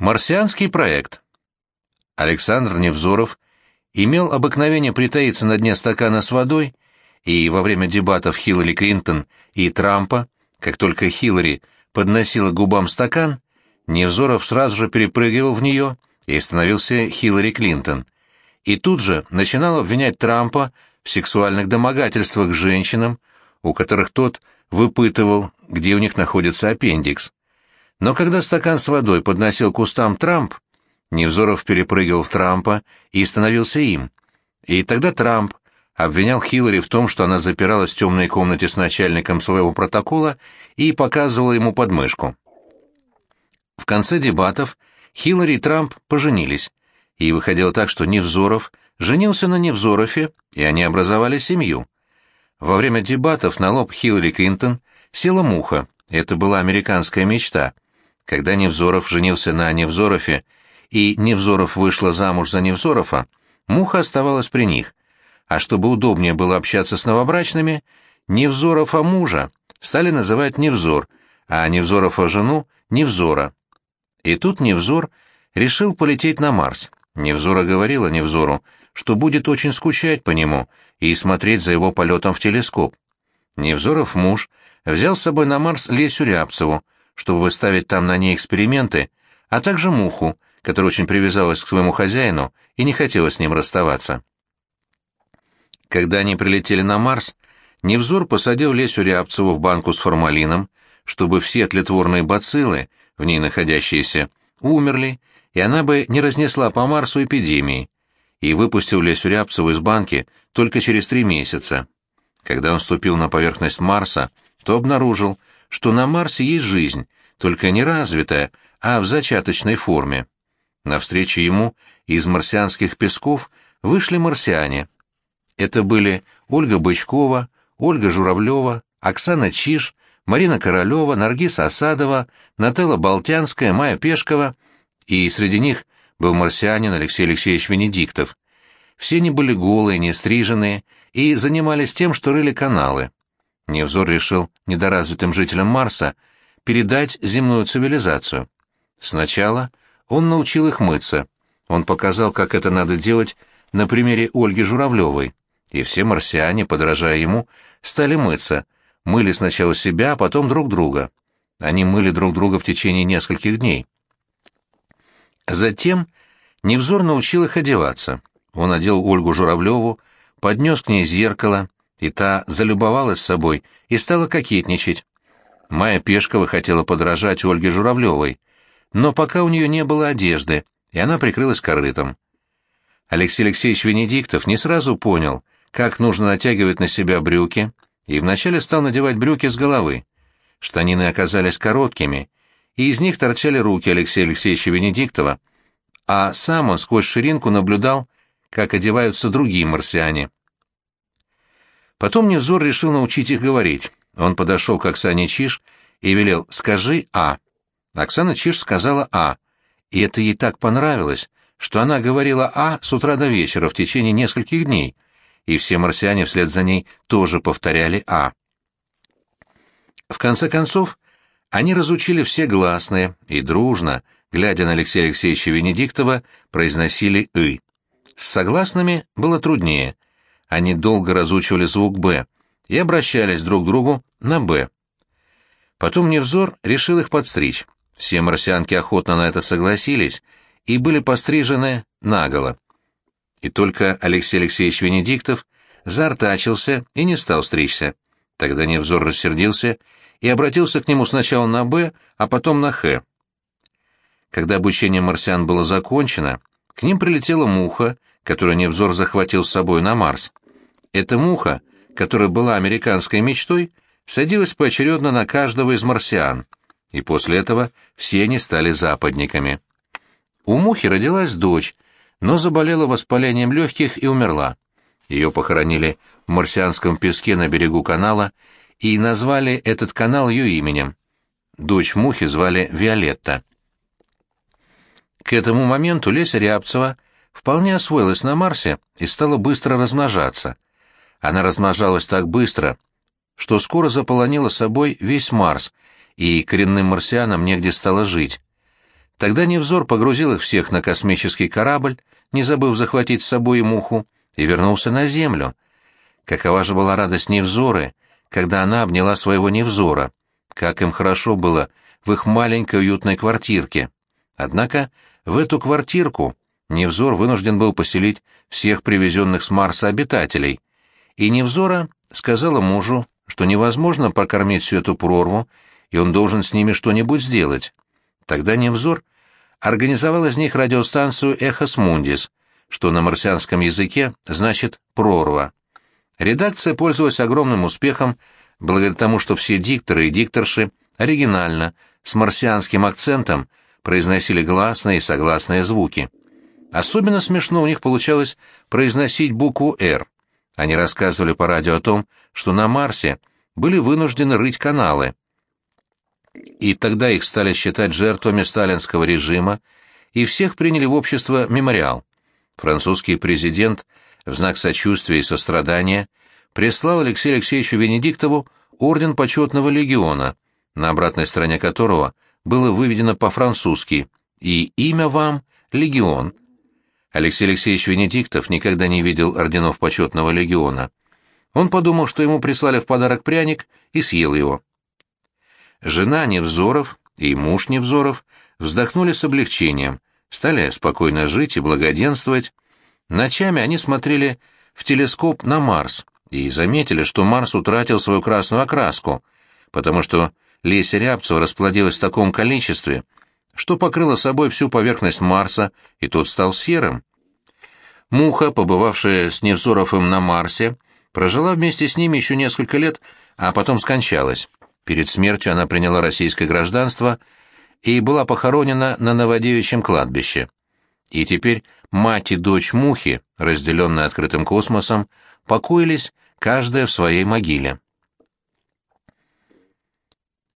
Марсианский проект. Александр Невзоров имел обыкновение притаиться на дне стакана с водой, и во время дебатов Хиллари Клинтон и Трампа, как только Хиллари подносила губам стакан, Невзоров сразу же перепрыгивал в нее и становился Хиллари Клинтон. И тут же начинал обвинять Трампа в сексуальных домогательствах к женщинам, у которых тот выпытывал, где у них находится аппендикс. Но когда стакан с водой подносил к кустам Трамп, Невзоров перепрыгивал в Трампа и становился им. И тогда Трамп обвинял Хиллари в том, что она запиралась в темной комнате с начальником своего протокола и показывала ему подмышку. В конце дебатов Хиллари и Трамп поженились, и выходило так, что Невзоров женился на Невзорове, и они образовали семью. Во время дебатов на лоб Хиллари Клинтон села муха, это была американская мечта — когда Невзоров женился на Невзорове и Невзоров вышла замуж за Невзорова, Муха оставалась при них, а чтобы удобнее было общаться с новобрачными, Невзорова мужа стали называть Невзор, а Невзорова жену — Невзора. И тут Невзор решил полететь на Марс. Невзора говорила Невзору, что будет очень скучать по нему и смотреть за его полетом в телескоп. Невзоров муж взял с собой на Марс Лесю Рябцеву, чтобы выставить там на ней эксперименты, а также муху, которая очень привязалась к своему хозяину и не хотела с ним расставаться. Когда они прилетели на Марс, Невзор посадил Лесю Рябцеву в банку с формалином, чтобы все тлетворные бациллы, в ней находящиеся, умерли, и она бы не разнесла по Марсу эпидемии, и выпустил Лесю Рябцеву из банки только через три месяца. Когда он ступил на поверхность Марса, то обнаружил, что на Марсе есть жизнь, только не развитая, а в зачаточной форме. Навстречу ему из марсианских песков вышли марсиане. Это были Ольга Бычкова, Ольга Журавлева, Оксана Чиш, Марина Королева, Наргиса Осадова, Нателла Болтянская, Майя Пешкова, и среди них был марсианин Алексей Алексеевич Венедиктов. Все они были голые, нестриженные и занимались тем, что рыли каналы. Невзор решил недоразвитым жителям Марса передать земную цивилизацию. Сначала он научил их мыться. Он показал, как это надо делать на примере Ольги Журавлевой. И все марсиане, подражая ему, стали мыться. Мыли сначала себя, а потом друг друга. Они мыли друг друга в течение нескольких дней. Затем Невзор научил их одеваться. Он одел Ольгу Журавлеву, поднес к ней зеркало, и та залюбовалась собой и стала кокетничать. Майя Пешкова хотела подражать Ольге Журавлевой, но пока у нее не было одежды, и она прикрылась корытом. Алексей Алексеевич Венедиктов не сразу понял, как нужно натягивать на себя брюки, и вначале стал надевать брюки с головы. Штанины оказались короткими, и из них торчали руки Алексея Алексеевича Венедиктова, а сам он сквозь ширинку наблюдал, как одеваются другие марсиане. Потом Невзор решил научить их говорить. Он подошел к Оксане Чиш и велел «скажи А». Оксана Чиш сказала «А», и это ей так понравилось, что она говорила «А» с утра до вечера в течение нескольких дней, и все марсиане вслед за ней тоже повторяли «А». В конце концов, они разучили все гласные и дружно, глядя на Алексея Алексеевича Венедиктова, произносили «ы». С согласными было труднее, они долго разучивали звук «Б» и обращались друг к другу на «Б». Потом Невзор решил их подстричь. Все марсианки охотно на это согласились и были пострижены наголо. И только Алексей Алексеевич Венедиктов заортачился и не стал стричься. Тогда Невзор рассердился и обратился к нему сначала на «Б», а потом на «Х». Когда обучение марсиан было закончено, к ним прилетела муха, которую Невзор захватил с собой на Марс. Эта муха, которая была американской мечтой, садилась поочередно на каждого из марсиан, и после этого все они стали западниками. У мухи родилась дочь, но заболела воспалением легких и умерла. Ее похоронили в марсианском песке на берегу канала и назвали этот канал ее именем. Дочь мухи звали Виолетта. К этому моменту Леся Рябцева вполне освоилась на Марсе и стала быстро размножаться. Она размножалась так быстро, что скоро заполонила собой весь Марс, и коренным марсианам негде стало жить. Тогда Невзор погрузил их всех на космический корабль, не забыв захватить с собой муху, и вернулся на Землю. Какова же была радость Невзоры, когда она обняла своего Невзора. Как им хорошо было в их маленькой уютной квартирке. Однако в эту квартирку Невзор вынужден был поселить всех привезенных с Марса обитателей, и Невзора сказала мужу, что невозможно прокормить всю эту прорву, и он должен с ними что-нибудь сделать. Тогда Невзор организовал из них радиостанцию «Эхос Мундис», что на марсианском языке значит «прорва». Редакция пользовалась огромным успехом благодаря тому, что все дикторы и дикторши оригинально, с марсианским акцентом, произносили гласные и согласные звуки. Особенно смешно у них получалось произносить букву «Р». Они рассказывали по радио о том, что на Марсе были вынуждены рыть каналы. И тогда их стали считать жертвами сталинского режима, и всех приняли в общество «Мемориал». Французский президент в знак сочувствия и сострадания прислал Алексею Алексеевичу Венедиктову орден почетного легиона, на обратной стороне которого было выведено по-французски «И имя вам — легион». Алексей Алексеевич Венедиктов никогда не видел орденов почетного легиона. Он подумал, что ему прислали в подарок пряник, и съел его. Жена Невзоров и муж Невзоров вздохнули с облегчением, стали спокойно жить и благоденствовать. Ночами они смотрели в телескоп на Марс и заметили, что Марс утратил свою красную окраску, потому что Леся Рябцева расплодилась в таком количестве, что покрыла собой всю поверхность Марса, и тот стал серым. Муха, побывавшая с Невзоровым на Марсе, прожила вместе с ними еще несколько лет, а потом скончалась. Перед смертью она приняла российское гражданство и была похоронена на Новодевичьем кладбище. И теперь мать и дочь Мухи, разделенные открытым космосом, покоились каждая в своей могиле.